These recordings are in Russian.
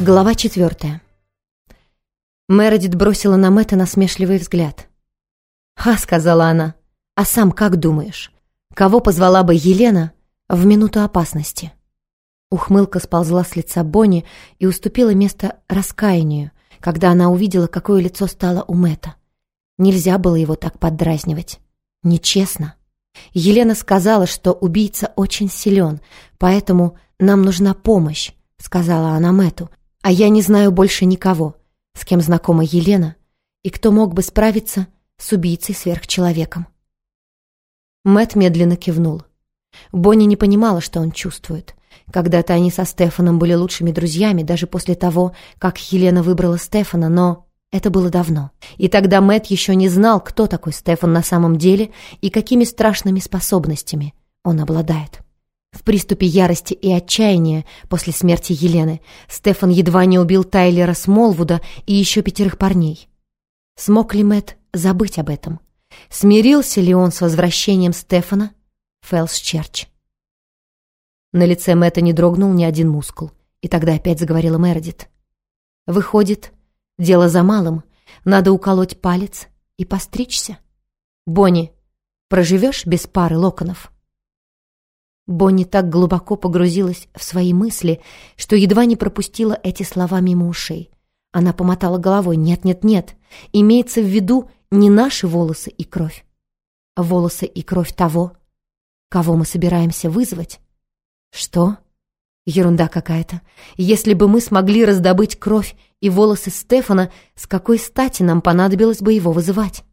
Глава четвертая. Мередит бросила на Мэтта насмешливый взгляд. «Ха», — сказала она, — «а сам как думаешь? Кого позвала бы Елена в минуту опасности?» Ухмылка сползла с лица Бонни и уступила место раскаянию, когда она увидела, какое лицо стало у Мэтта. Нельзя было его так поддразнивать. Нечестно. Елена сказала, что убийца очень силен, поэтому нам нужна помощь, сказала она Мэтту, а я не знаю больше никого, с кем знакома Елена, и кто мог бы справиться с убийцей-сверхчеловеком. Мэт медленно кивнул. Бонни не понимала, что он чувствует. Когда-то они со Стефаном были лучшими друзьями, даже после того, как Елена выбрала Стефана, но это было давно. И тогда Мэт еще не знал, кто такой Стефан на самом деле и какими страшными способностями он обладает. В приступе ярости и отчаяния после смерти Елены Стефан едва не убил Тайлера Смолвуда и еще пятерых парней. Смог ли Мэтт забыть об этом? Смирился ли он с возвращением Стефана в Фэлс-Черч? На лице Мэтта не дрогнул ни один мускул, и тогда опять заговорила Мередит. «Выходит, дело за малым. Надо уколоть палец и постричься. Бонни, проживешь без пары локонов?» Бонни так глубоко погрузилась в свои мысли, что едва не пропустила эти слова мимо ушей. Она помотала головой. «Нет, нет, нет. Имеется в виду не наши волосы и кровь, а волосы и кровь того, кого мы собираемся вызвать». «Что?» Ерунда какая-то. Если бы мы смогли раздобыть кровь и волосы Стефана, с какой стати нам понадобилось бы его вызывать?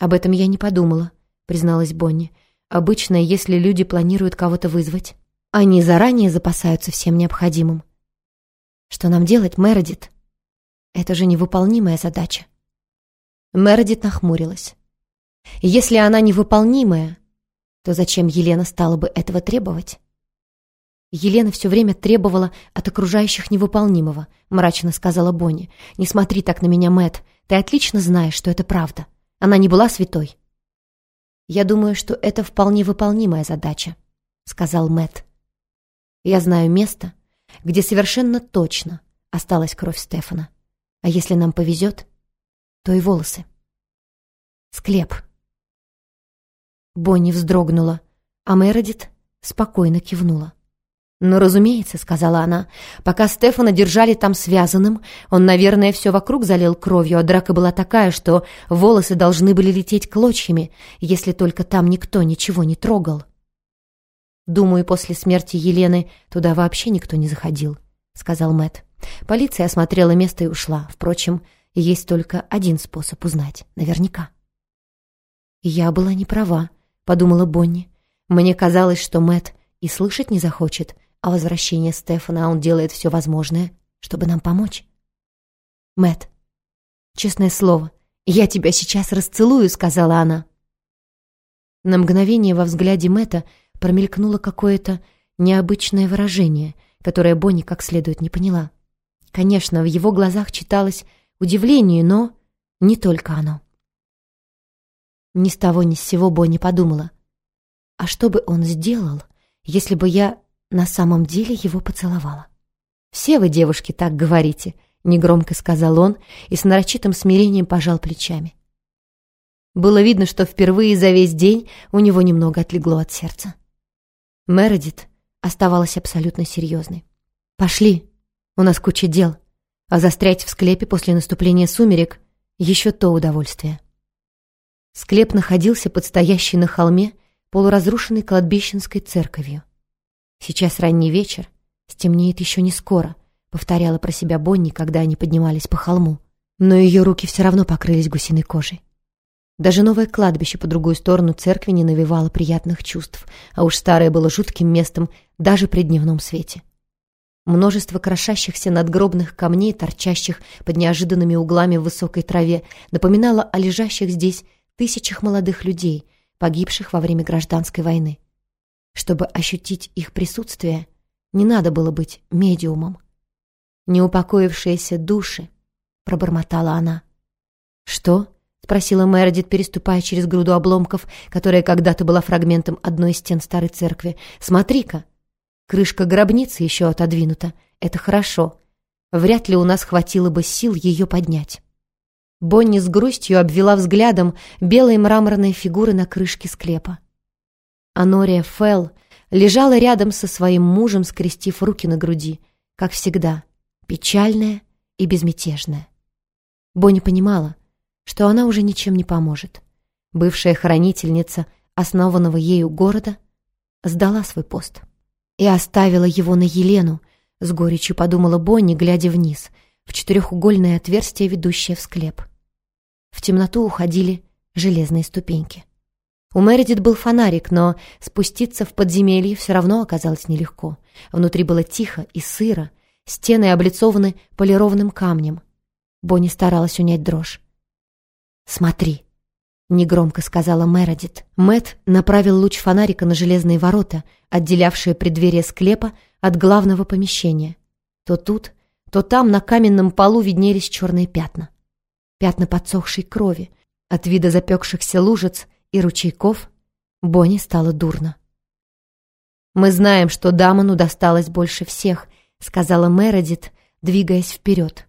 «Об этом я не подумала», — призналась Бонни. Обычно, если люди планируют кого-то вызвать, они заранее запасаются всем необходимым. Что нам делать, Мередит? Это же невыполнимая задача. Мередит нахмурилась. Если она невыполнимая, то зачем Елена стала бы этого требовать? Елена все время требовала от окружающих невыполнимого, мрачно сказала Бонни. «Не смотри так на меня, Мэт. Ты отлично знаешь, что это правда. Она не была святой. «Я думаю, что это вполне выполнимая задача», — сказал Мэт. «Я знаю место, где совершенно точно осталась кровь Стефана. А если нам повезет, то и волосы. Склеп». Бонни вздрогнула, а Мередит спокойно кивнула. «Ну, разумеется», — сказала она, — «пока Стефана держали там связанным, он, наверное, все вокруг залил кровью, а драка была такая, что волосы должны были лететь клочьями, если только там никто ничего не трогал». «Думаю, после смерти Елены туда вообще никто не заходил», — сказал Мэт. Полиция осмотрела место и ушла. Впрочем, есть только один способ узнать, наверняка. «Я была не права», — подумала Бонни. «Мне казалось, что Мэт и слышать не захочет, о возвращении Стефана, он делает все возможное, чтобы нам помочь. Мэт, честное слово, я тебя сейчас расцелую, сказала она. На мгновение во взгляде Мэта промелькнуло какое-то необычное выражение, которое Бонни как следует не поняла. Конечно, в его глазах читалось удивление, но не только оно. Ни с того ни с сего Бонни подумала. А что бы он сделал, если бы я на самом деле его поцеловала. «Все вы, девушки, так говорите», — негромко сказал он и с нарочитым смирением пожал плечами. Было видно, что впервые за весь день у него немного отлегло от сердца. Мередит оставалась абсолютно серьезной. «Пошли, у нас куча дел, а застрять в склепе после наступления сумерек — еще то удовольствие». Склеп находился под стоящей на холме полуразрушенной кладбищенской церковью. Сейчас ранний вечер, стемнеет еще не скоро, повторяла про себя Бонни, когда они поднимались по холму. Но ее руки все равно покрылись гусиной кожей. Даже новое кладбище по другую сторону церкви не навевало приятных чувств, а уж старое было жутким местом даже при дневном свете. Множество крошащихся надгробных камней, торчащих под неожиданными углами в высокой траве, напоминало о лежащих здесь тысячах молодых людей, погибших во время гражданской войны. Чтобы ощутить их присутствие, не надо было быть медиумом. «Неупокоившиеся души», — пробормотала она. «Что?» — спросила Мередит, переступая через груду обломков, которая когда-то была фрагментом одной из стен старой церкви. «Смотри-ка! Крышка гробницы еще отодвинута. Это хорошо. Вряд ли у нас хватило бы сил ее поднять». Бонни с грустью обвела взглядом белые мраморные фигуры на крышке склепа. Анория Фелл лежала рядом со своим мужем, скрестив руки на груди, как всегда, печальная и безмятежная. Бонни понимала, что она уже ничем не поможет. Бывшая хранительница основанного ею города сдала свой пост и оставила его на Елену, с горечью подумала Бонни, глядя вниз, в четырехугольное отверстие, ведущее в склеп. В темноту уходили железные ступеньки. У Мередит был фонарик, но спуститься в подземелье все равно оказалось нелегко. Внутри было тихо и сыро, стены облицованы полированным камнем. Бонни старалась унять дрожь. «Смотри», — негромко сказала Мередит. Мэт направил луч фонарика на железные ворота, отделявшие преддверие склепа от главного помещения. То тут, то там на каменном полу виднелись черные пятна. Пятна подсохшей крови. От вида запекшихся лужиц и ручейков Бонни стало дурно. «Мы знаем, что Дамону досталось больше всех», — сказала Мередит, двигаясь вперед.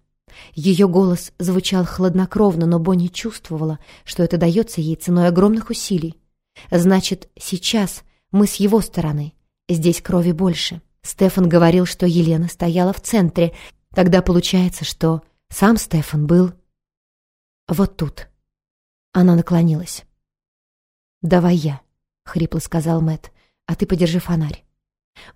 Ее голос звучал хладнокровно, но Бонни чувствовала, что это дается ей ценой огромных усилий. Значит, сейчас мы с его стороны. Здесь крови больше. Стефан говорил, что Елена стояла в центре. Тогда получается, что сам Стефан был... Вот тут. Она наклонилась. «Давай я», — хрипло сказал Мэт, — «а ты подержи фонарь».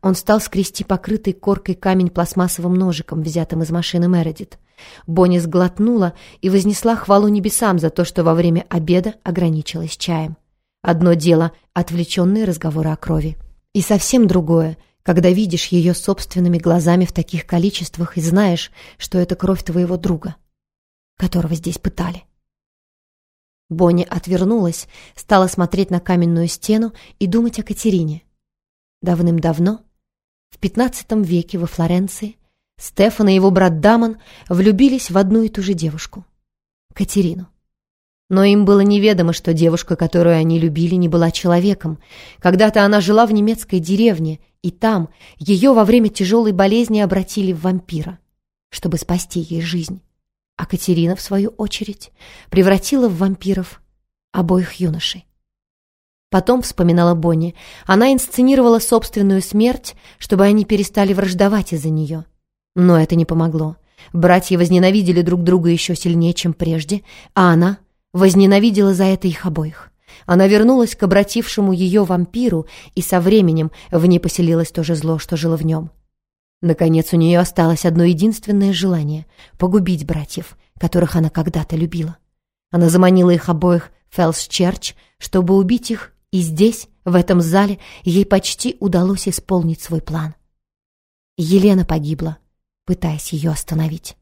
Он стал скрести покрытый коркой камень пластмассовым ножиком, взятым из машины Мередит. Бонни сглотнула и вознесла хвалу небесам за то, что во время обеда ограничилась чаем. Одно дело — отвлеченные разговоры о крови. И совсем другое, когда видишь ее собственными глазами в таких количествах и знаешь, что это кровь твоего друга, которого здесь пытали. Бонни отвернулась, стала смотреть на каменную стену и думать о Катерине. Давным-давно, в XV веке во Флоренции, Стефан и его брат Дамон влюбились в одну и ту же девушку — Катерину. Но им было неведомо, что девушка, которую они любили, не была человеком. Когда-то она жила в немецкой деревне, и там ее во время тяжелой болезни обратили в вампира, чтобы спасти ей жизнь. А Катерина, в свою очередь, превратила в вампиров обоих юношей. Потом, вспоминала Бонни, она инсценировала собственную смерть, чтобы они перестали враждовать из-за нее. Но это не помогло. Братья возненавидели друг друга еще сильнее, чем прежде, а она возненавидела за это их обоих. Она вернулась к обратившему ее вампиру, и со временем в ней поселилось то же зло, что жило в нем. Наконец, у нее осталось одно единственное желание — погубить братьев, которых она когда-то любила. Она заманила их обоих в Фелс-Черч, чтобы убить их и здесь, в этом зале, ей почти удалось исполнить свой план. Елена погибла, пытаясь ее остановить.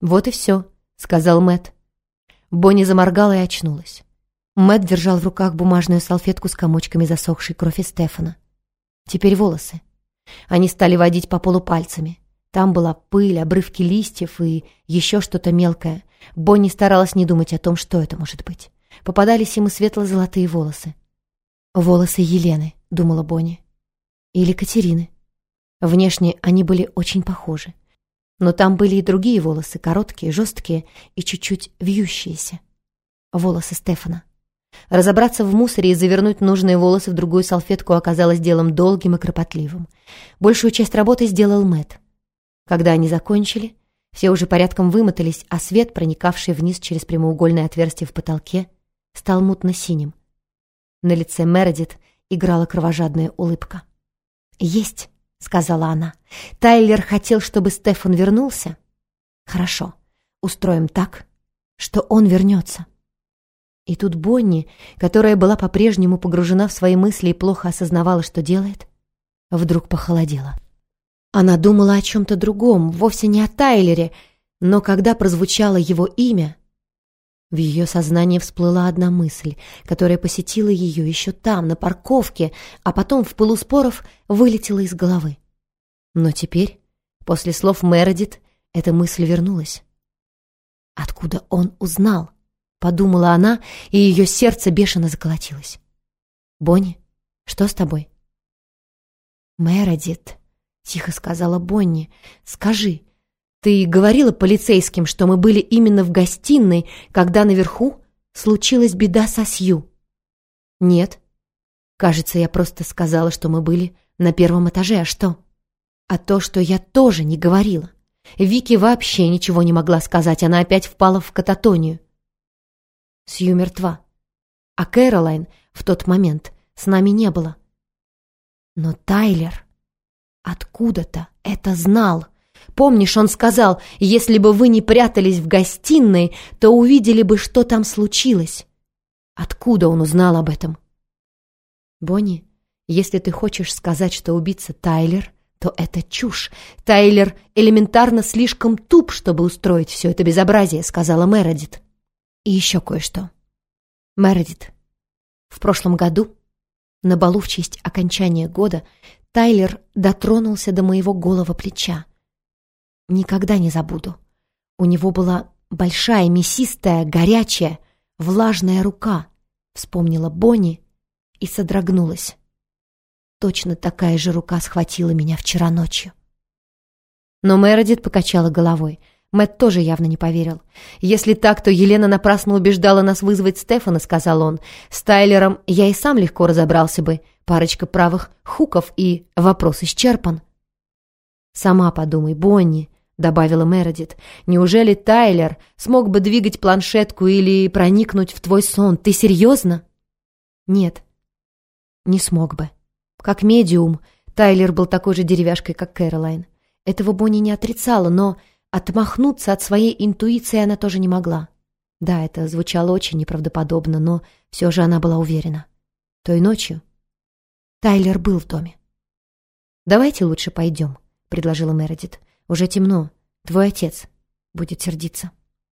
«Вот и все», — сказал Мэт. Бонни заморгала и очнулась. Мэт держал в руках бумажную салфетку с комочками засохшей крови Стефана. Теперь волосы. Они стали водить по полу пальцами. Там была пыль, обрывки листьев и еще что-то мелкое. Бонни старалась не думать о том, что это может быть попадались ему светло-золотые волосы. «Волосы Елены», — думала Бонни. «Или Катерины». Внешне они были очень похожи. Но там были и другие волосы, короткие, жесткие и чуть-чуть вьющиеся. Волосы Стефана. Разобраться в мусоре и завернуть нужные волосы в другую салфетку оказалось делом долгим и кропотливым. Большую часть работы сделал Мэт. Когда они закончили, все уже порядком вымотались, а свет, проникавший вниз через прямоугольное отверстие в потолке, стал мутно-синим. На лице Мередит играла кровожадная улыбка. «Есть», — сказала она. «Тайлер хотел, чтобы Стефан вернулся?» «Хорошо, устроим так, что он вернется». И тут Бонни, которая была по-прежнему погружена в свои мысли и плохо осознавала, что делает, вдруг похолодела. Она думала о чем-то другом, вовсе не о Тайлере, но когда прозвучало его имя, в ее сознании всплыла одна мысль, которая посетила ее еще там, на парковке, а потом в пылу споров вылетела из головы. Но теперь, после слов Мередит, эта мысль вернулась. Откуда он узнал? Подумала она, и ее сердце бешено заколотилось. «Бонни, что с тобой?» «Мередит», — тихо сказала Бонни, — «скажи, ты говорила полицейским, что мы были именно в гостиной, когда наверху случилась беда со Сью?» «Нет. Кажется, я просто сказала, что мы были на первом этаже, а что?» «А то, что я тоже не говорила. Вики вообще ничего не могла сказать, она опять впала в кататонию. Сью мертва. А Кэролайн в тот момент с нами не было. Но Тайлер откуда-то это знал. Помнишь, он сказал, если бы вы не прятались в гостиной, то увидели бы, что там случилось. Откуда он узнал об этом? Бонни, если ты хочешь сказать, что убийца Тайлер, то это чушь. Тайлер элементарно слишком туп, чтобы устроить все это безобразие, сказала Мередит. И еще кое-что. Мередит, в прошлом году, на балу в честь окончания года, Тайлер дотронулся до моего голого плеча. Никогда не забуду. У него была большая, мясистая, горячая, влажная рука, вспомнила Бонни и содрогнулась. Точно такая же рука схватила меня вчера ночью. Но Мередит покачала головой. Мэтт тоже явно не поверил. «Если так, то Елена напрасно убеждала нас вызвать Стефана», — сказал он. «С Тайлером я и сам легко разобрался бы. Парочка правых хуков и вопрос исчерпан». «Сама подумай, Бонни», — добавила Мередит. «Неужели Тайлер смог бы двигать планшетку или проникнуть в твой сон? Ты серьезно?» «Нет, не смог бы». Как медиум, Тайлер был такой же деревяшкой, как Кэролайн. Этого Бонни не отрицала, но отмахнуться от своей интуиции она тоже не могла. Да, это звучало очень неправдоподобно, но все же она была уверена. Той ночью Тайлер был в доме. «Давайте лучше пойдем», — предложила Мередит. «Уже темно. Твой отец будет сердиться».